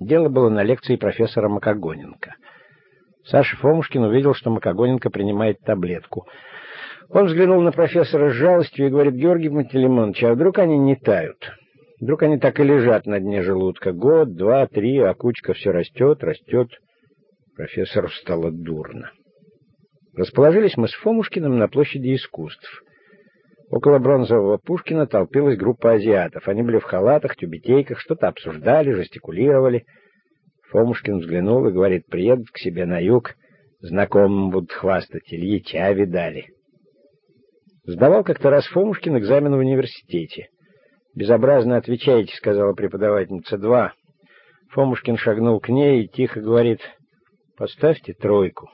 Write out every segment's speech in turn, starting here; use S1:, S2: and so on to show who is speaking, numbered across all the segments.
S1: Дело было на лекции профессора Макогоненко. Саша Фомушкин увидел, что Макогоненко принимает таблетку. Он взглянул на профессора с жалостью и говорит, «Георгий Пантелеймонович, а вдруг они не тают? Вдруг они так и лежат на дне желудка? Год, два, три, а кучка все растет, растет». Профессору стало дурно. Расположились мы с Фомушкиным на площади искусств. Около бронзового Пушкина толпилась группа азиатов. Они были в халатах, тюбетейках, что-то обсуждали, жестикулировали. Фомушкин взглянул и говорит, приедут к себе на юг, знакомым будут хвастать, Ильича видали. Сдавал как-то раз Фомушкин экзамен в университете. «Безобразно отвечаете», — сказала преподавательница. «Два». Фомушкин шагнул к ней и тихо говорит, «Поставьте тройку».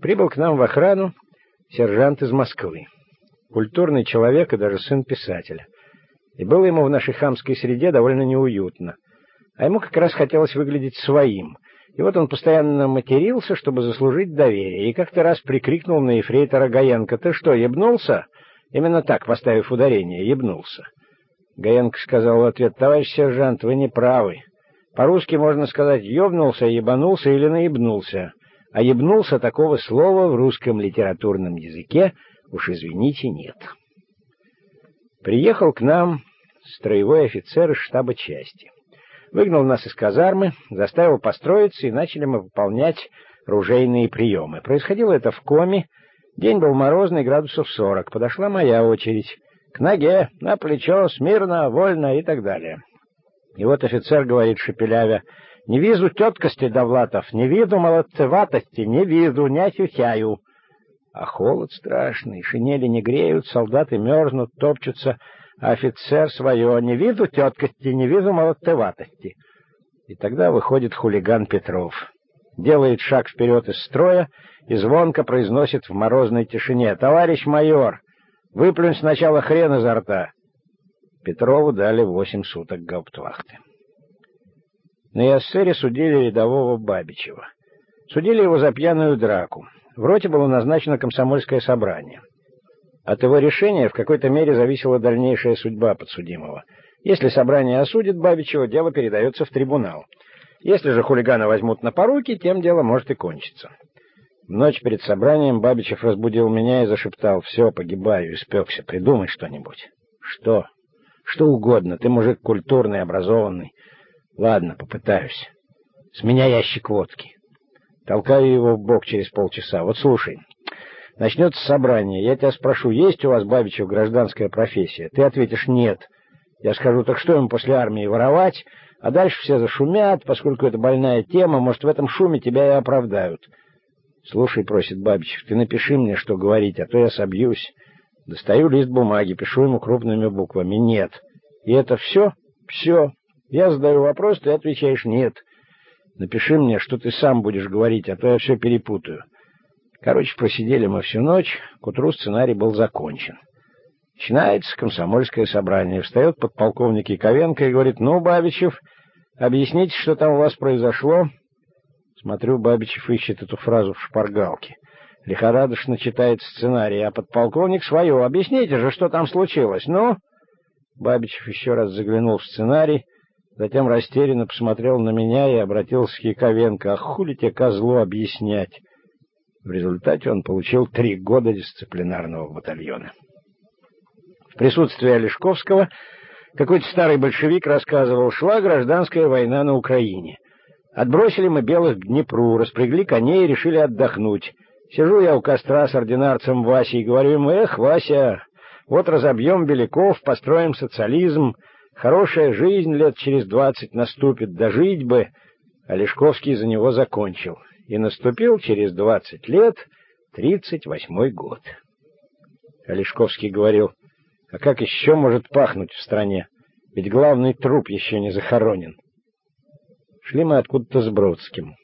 S1: Прибыл к нам в охрану сержант из Москвы культурный человек и даже сын писателя. И было ему в нашей хамской среде довольно неуютно. А ему как раз хотелось выглядеть своим. И вот он постоянно матерился, чтобы заслужить доверие, и как-то раз прикрикнул на ефрейтора Гаенко, «Ты что, ебнулся?» Именно так, поставив ударение, ебнулся. Гаенко сказал в ответ, «Товарищ сержант, вы не правы. По-русски можно сказать «ебнулся», «ебанулся» или «наебнулся». А «ебнулся» такого слова в русском литературном языке Уж извините, нет. Приехал к нам строевой офицер из штаба части. Выгнал нас из казармы, заставил построиться, и начали мы выполнять ружейные приемы. Происходило это в коме. День был морозный, градусов сорок. Подошла моя очередь. К ноге, на плечо, смирно, вольно и так далее. И вот офицер говорит шепелявя, «Не вижу теткости, Довлатов, не виду молодцеватости, не виду, не ощущаю». А холод страшный, шинели не греют, солдаты мерзнут, топчутся, а офицер свое не виду теткости, не виду молодцеватости. И тогда выходит хулиган Петров. Делает шаг вперед из строя и звонко произносит в морозной тишине «Товарищ майор, выплюнь сначала хрен изо рта». Петрову дали восемь суток гауптвахты. На эсере судили рядового Бабичева. Судили его за пьяную драку. В роте было назначено комсомольское собрание. От его решения в какой-то мере зависела дальнейшая судьба подсудимого. Если собрание осудит Бабичева, дело передается в трибунал. Если же хулигана возьмут на поруки, тем дело может и кончиться. В ночь перед собранием Бабичев разбудил меня и зашептал, «Все, погибаю, испекся, придумай что-нибудь». «Что?» «Что угодно, ты мужик культурный, образованный». «Ладно, попытаюсь. С меня ящик водки». Толкаю его в бок через полчаса. Вот слушай, начнется собрание. Я тебя спрошу, есть у вас, Бабичев, гражданская профессия? Ты ответишь «нет». Я скажу, так что им после армии воровать? А дальше все зашумят, поскольку это больная тема, может, в этом шуме тебя и оправдают. Слушай, просит Бабичев, ты напиши мне, что говорить, а то я собьюсь. Достаю лист бумаги, пишу ему крупными буквами «нет». И это все? Все. Я задаю вопрос, ты отвечаешь «нет». Напиши мне, что ты сам будешь говорить, а то я все перепутаю. Короче, просидели мы всю ночь, к утру сценарий был закончен. Начинается комсомольское собрание. Встает подполковник Яковенко и говорит, «Ну, Бабичев, объясните, что там у вас произошло?» Смотрю, Бабичев ищет эту фразу в шпаргалке. Лихорадочно читает сценарий, а подполковник свое. «Объясните же, что там случилось, ну?» Бабичев еще раз заглянул в сценарий, Затем растерянно посмотрел на меня и обратился к Яковенко. «А хули тебе, козлу, объяснять?» В результате он получил три года дисциплинарного батальона. В присутствии Олешковского какой-то старый большевик рассказывал, шла гражданская война на Украине. Отбросили мы белых к Днепру, распрягли коней и решили отдохнуть. Сижу я у костра с ординарцем Васей и говорю ему, «Эх, Вася, вот разобьем Беляков, построим социализм». Хорошая жизнь лет через двадцать наступит, дожить бы. А Лешковский за него закончил. И наступил через двадцать лет тридцать восьмой год. Олешковский говорил, а как еще может пахнуть в стране? Ведь главный труп еще не захоронен. Шли мы откуда-то с Бродским.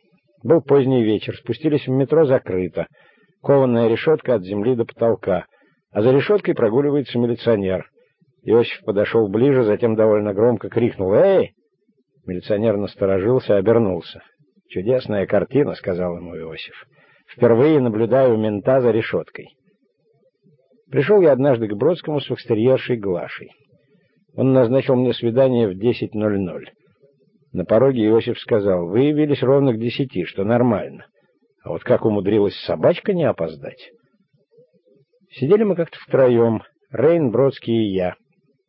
S1: Был поздний вечер, спустились в метро закрыто. Кованная решетка от земли до потолка, а за решеткой прогуливается милиционер — Иосиф подошел ближе, затем довольно громко крикнул «Эй!». Милиционер насторожился, обернулся. «Чудесная картина», — сказал ему Иосиф. «Впервые наблюдаю мента за решеткой». Пришел я однажды к Бродскому с фокстерьершей Глашей. Он назначил мне свидание в 10.00. На пороге Иосиф сказал, «Вы явились ровно к десяти, что нормально. А вот как умудрилась собачка не опоздать?» Сидели мы как-то втроем, Рейн, Бродский и я.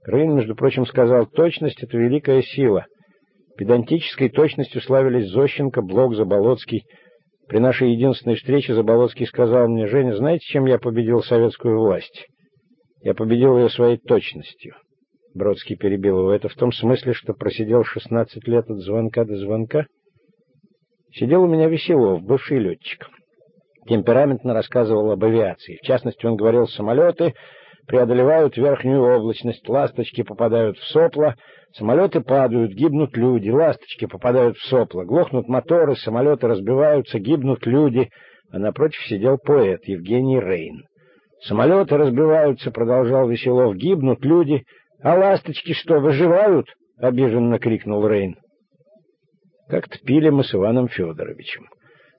S1: Рейн, между прочим, сказал, «Точность — это великая сила». Педантической точностью славились Зощенко, Блок, Заболоцкий. При нашей единственной встрече Заболоцкий сказал мне, «Женя, знаете, чем я победил советскую власть? Я победил ее своей точностью». Бродский перебил его. «Это в том смысле, что просидел 16 лет от звонка до звонка?» Сидел у меня Веселов, бывший летчик. Темпераментно рассказывал об авиации. В частности, он говорил, самолеты преодолевают верхнюю облачность, ласточки попадают в сопла, самолеты падают, гибнут люди, ласточки попадают в сопла, глохнут моторы, самолеты разбиваются, гибнут люди. А напротив сидел поэт Евгений Рейн. «Самолеты разбиваются», — продолжал Веселов, — «гибнут люди». «А ласточки что, выживают?» — обиженно крикнул Рейн. Как-то пили мы с Иваном Федоровичем.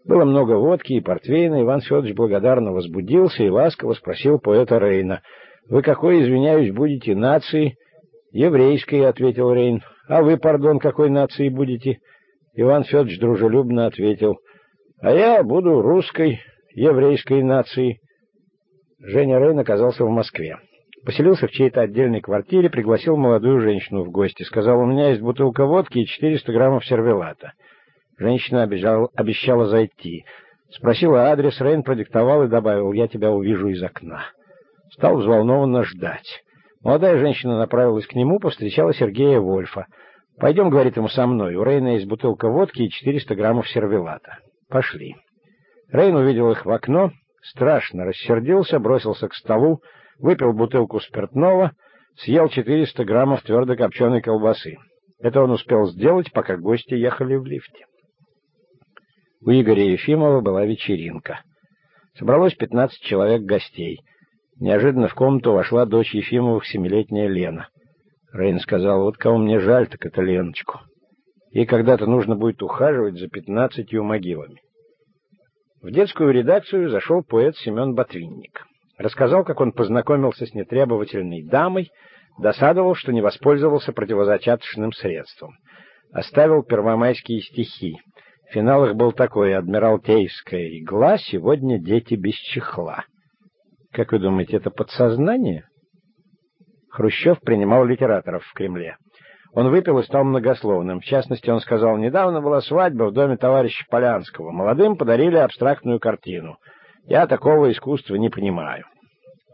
S1: Было много водки и портвейна. Иван Федорович благодарно возбудился и ласково спросил поэта Рейна. «Вы какой, извиняюсь, будете нации?» «Еврейской», — ответил Рейн. «А вы, пардон, какой нации будете?» Иван Федорович дружелюбно ответил. «А я буду русской, еврейской нации». Женя Рейн оказался в Москве. Поселился в чьей-то отдельной квартире, пригласил молодую женщину в гости. Сказал, у меня есть бутылка водки и 400 граммов сервелата. Женщина обещала, обещала зайти. Спросила адрес, Рейн продиктовал и добавил, я тебя увижу из окна. Стал взволнованно ждать. Молодая женщина направилась к нему, повстречала Сергея Вольфа. «Пойдем, — говорит ему, — со мной. У Рейна есть бутылка водки и 400 граммов сервелата. Пошли». Рейн увидел их в окно, страшно рассердился, бросился к столу, выпил бутылку спиртного, съел 400 граммов твердо копченой колбасы. Это он успел сделать, пока гости ехали в лифте. У Игоря Ефимова была вечеринка. Собралось 15 человек гостей. Неожиданно в комнату вошла дочь Ефимовых, семилетняя Лена. Рейн сказал, вот кого мне жаль, так это Леночку. Ей когда-то нужно будет ухаживать за пятнадцатью могилами. В детскую редакцию зашел поэт Семен Ботвинник. Рассказал, как он познакомился с нетребовательной дамой, досадовал, что не воспользовался противозачаточным средством. Оставил первомайские стихи. Финал их был такой «Адмиралтейская игла, сегодня дети без чехла». Как вы думаете, это подсознание? Хрущев принимал литераторов в Кремле. Он выпил и стал многословным. В частности, он сказал, недавно была свадьба в доме товарища Полянского. Молодым подарили абстрактную картину. Я такого искусства не понимаю.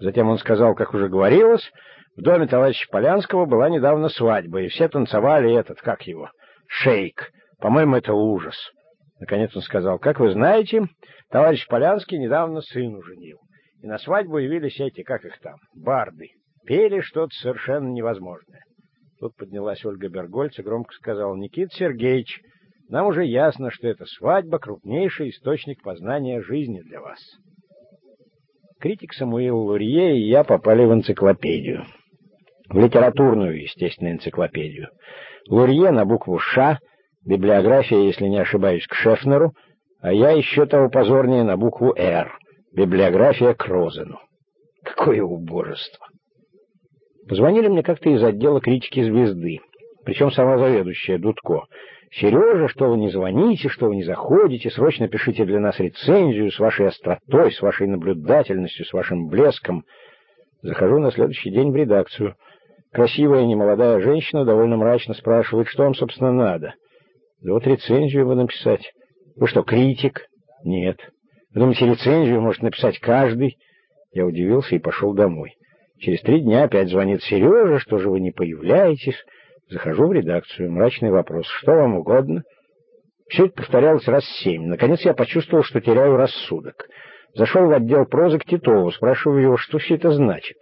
S1: Затем он сказал, как уже говорилось, в доме товарища Полянского была недавно свадьба, и все танцевали этот, как его, шейк. По-моему, это ужас. Наконец он сказал, как вы знаете, товарищ Полянский недавно сыну женил. И на свадьбу явились эти, как их там, барды. Пели что-то совершенно невозможное. Тут поднялась Ольга Бергольц и громко сказала, Никита Сергеевич, нам уже ясно, что эта свадьба — крупнейший источник познания жизни для вас. Критик Самуил Лурье и я попали в энциклопедию. В литературную, естественно, энциклопедию. Лурье на букву «Ш», библиография, если не ошибаюсь, к Шефнеру, а я еще того позорнее на букву «Р», библиография к Розену. Какое убожество! Позвонили мне как-то из отдела критики «Звезды», причем сама заведующая Дудко — «Сережа, что вы не звоните, что вы не заходите, срочно пишите для нас рецензию с вашей остротой, с вашей наблюдательностью, с вашим блеском». Захожу на следующий день в редакцию. Красивая немолодая женщина довольно мрачно спрашивает, что вам, собственно, надо. Да вот рецензию вы написать. Вы что, критик? Нет. Думаете, рецензию может написать каждый? Я удивился и пошел домой. Через три дня опять звонит Сережа, что же вы не появляетесь? Захожу в редакцию. Мрачный вопрос. Что вам угодно? Все это повторялось раз семь. Наконец я почувствовал, что теряю рассудок. Зашел в отдел прозы к Титову. Спрашиваю его, что все это значит.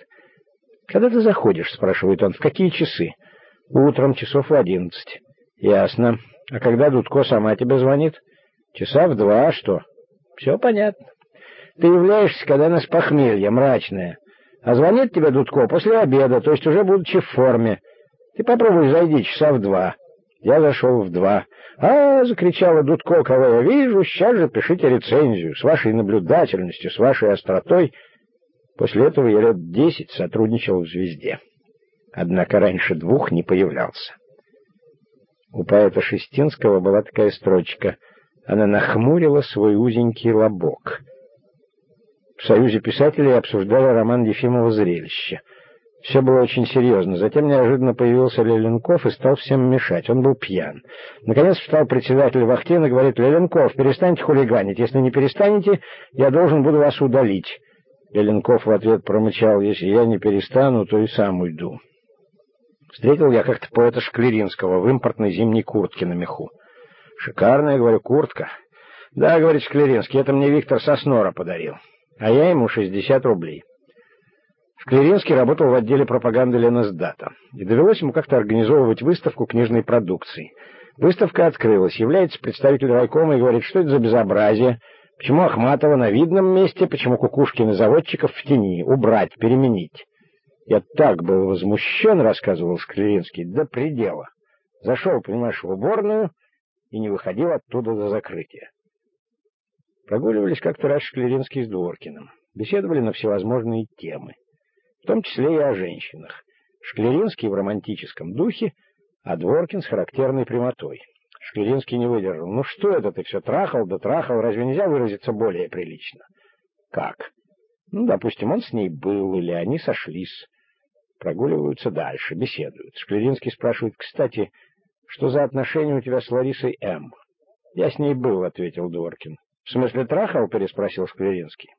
S1: «Когда ты заходишь?» — спрашивает он. «В какие часы?» «Утром, часов в одиннадцать». «Ясно. А когда Дудко сама тебе звонит?» «Часа в два, а что?» «Все понятно. Ты являешься, когда нас похмелье, мрачное. А звонит тебе Дудко после обеда, то есть уже будучи в форме. Ты попробуй зайди часа в два. Я зашел в два. «А!» — закричала Дудко, кого я вижу, сейчас же пишите рецензию с вашей наблюдательностью, с вашей остротой. После этого я лет десять сотрудничал в «Звезде». Однако раньше двух не появлялся. У поэта Шестинского была такая строчка. Она нахмурила свой узенький лобок. В Союзе писателей обсуждали роман Ефимова «Зрелище». Все было очень серьезно. Затем неожиданно появился Леленков и стал всем мешать. Он был пьян. Наконец встал председатель Вахтин и говорит, «Леленков, перестаньте хулиганить. Если не перестанете, я должен буду вас удалить». Леленков в ответ промычал, «Если я не перестану, то и сам уйду». Встретил я как-то поэта Шклеринского в импортной зимней куртке на меху. «Шикарная, — говорю, — куртка». «Да, — говорит Шклеринский, — это мне Виктор Соснора подарил, а я ему шестьдесят рублей». Шклеринский работал в отделе пропаганды Ленэсдата, и довелось ему как-то организовывать выставку книжной продукции. Выставка открылась, является представитель райкома и говорит, что это за безобразие, почему Ахматова на видном месте, почему Кукушкин и заводчиков в тени, убрать, переменить. Я так был возмущен, рассказывал Шклеринский, до предела. Зашел, понимаешь, в уборную и не выходил оттуда до закрытия. Прогуливались как-то раз Шклеринский с Дворкиным. Беседовали на всевозможные темы в том числе и о женщинах. Шклеринский в романтическом духе, а Дворкин с характерной прямотой. Шклеринский не выдержал. «Ну что это ты все трахал да трахал? Разве нельзя выразиться более прилично?» «Как?» «Ну, допустим, он с ней был, или они сошлись. Прогуливаются дальше, беседуют. Шклеринский спрашивает, «Кстати, что за отношения у тебя с Ларисой М?» «Я с ней был», — ответил Дворкин. «В смысле трахал?» — переспросил Шклеринский.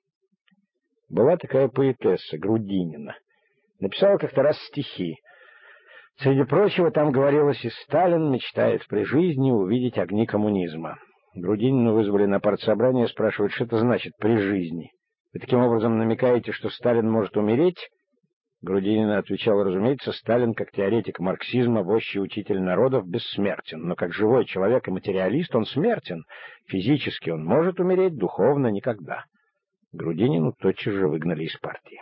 S1: Была такая поэтесса, Грудинина. Написала как-то раз стихи. Среди прочего, там говорилось, и Сталин мечтает при жизни увидеть огни коммунизма. Грудинину вызвали на партсобрание, спрашивают, что это значит «при жизни». Вы таким образом намекаете, что Сталин может умереть? Грудинина отвечала, разумеется, Сталин, как теоретик марксизма, вождь учитель народов, бессмертен, но как живой человек и материалист он смертен. Физически он может умереть, духовно — никогда. Грудинину тотчас же выгнали из партии.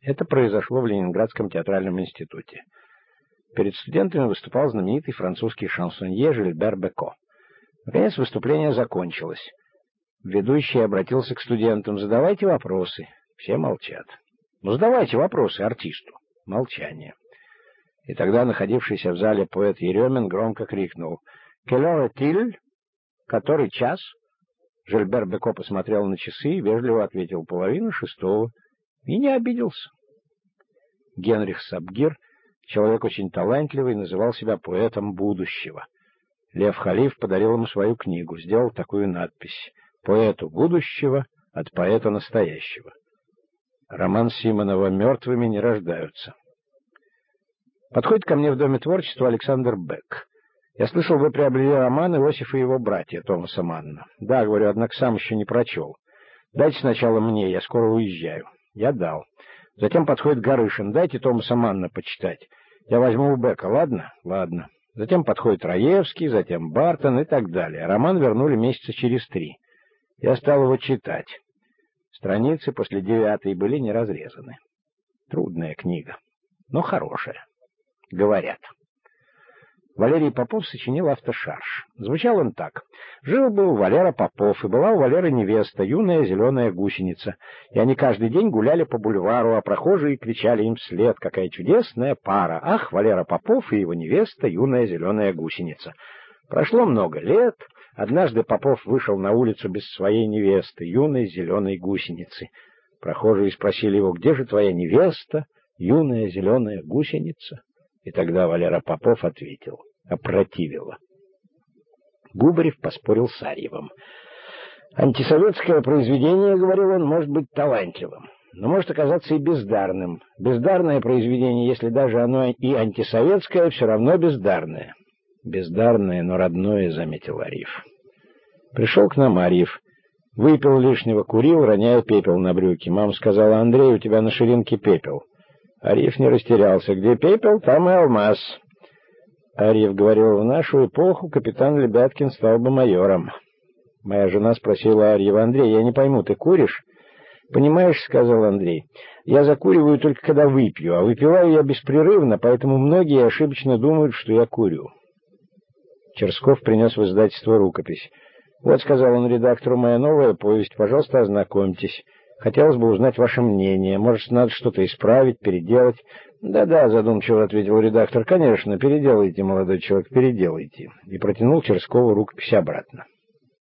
S1: Это произошло в Ленинградском театральном институте. Перед студентами выступал знаменитый французский шансонье Жильбер Беко. Наконец выступление закончилось. Ведущий обратился к студентам. «Задавайте вопросы». Все молчат. «Ну, задавайте вопросы артисту». Молчание. И тогда находившийся в зале поэт Еремин громко крикнул «Келер Тиль? Который час?» Жильбер Беко посмотрел на часы и вежливо ответил половину шестого и не обиделся. Генрих Сабгир, человек очень талантливый, называл себя поэтом будущего. Лев Халиф подарил ему свою книгу, сделал такую надпись «Поэту будущего от поэта настоящего». Роман Симонова «Мертвыми не рождаются». Подходит ко мне в Доме творчества Александр Бек. Я слышал, вы приобрели роман Иосиф и его братья Томаса Манна. Да, говорю, однако сам еще не прочел. Дайте сначала мне, я скоро уезжаю. Я дал. Затем подходит Горышин. Дайте Томаса Манна почитать. Я возьму у Бека, ладно? Ладно. Затем подходит Раевский, затем Бартон и так далее. Роман вернули месяца через три. Я стал его читать. Страницы после девятой были не разрезаны. Трудная книга, но хорошая. Говорят. Валерий Попов сочинил автошарж. Звучал он так. Жил-был Валера Попов, и была у Валеры невеста, юная зеленая гусеница. И они каждый день гуляли по бульвару, а прохожие кричали им вслед, какая чудесная пара. Ах, Валера Попов и его невеста, юная зеленая гусеница. Прошло много лет. Однажды Попов вышел на улицу без своей невесты, юной зеленой гусеницы. Прохожие спросили его, где же твоя невеста, юная зеленая гусеница? И тогда Валера Попов ответил, опротивило. Губарев поспорил с Арьевым. Антисоветское произведение, говорил он, может быть талантливым, но может оказаться и бездарным. Бездарное произведение, если даже оно и антисоветское, все равно бездарное. Бездарное, но родное, заметил Арьев. Пришел к нам Арьев. Выпил лишнего, курил, роняя пепел на брюки. Мама сказала, Андрей, у тебя на ширинке пепел. Ариф не растерялся. Где пепел, там и алмаз. Ариф говорил, в нашу эпоху капитан Лебяткин стал бы майором. Моя жена спросила Арьева, Андрей, я не пойму, ты куришь? «Понимаешь, — сказал Андрей, — я закуриваю только когда выпью, а выпиваю я беспрерывно, поэтому многие ошибочно думают, что я курю». Черсков принес в издательство рукопись. «Вот, — сказал он редактору, — моя новая повесть, пожалуйста, ознакомьтесь. Хотелось бы узнать ваше мнение. Может, надо что-то исправить, переделать?» «Да-да», — задумчиво ответил редактор. «Конечно, переделайте, молодой человек, переделайте». И протянул Черскову рукопись обратно.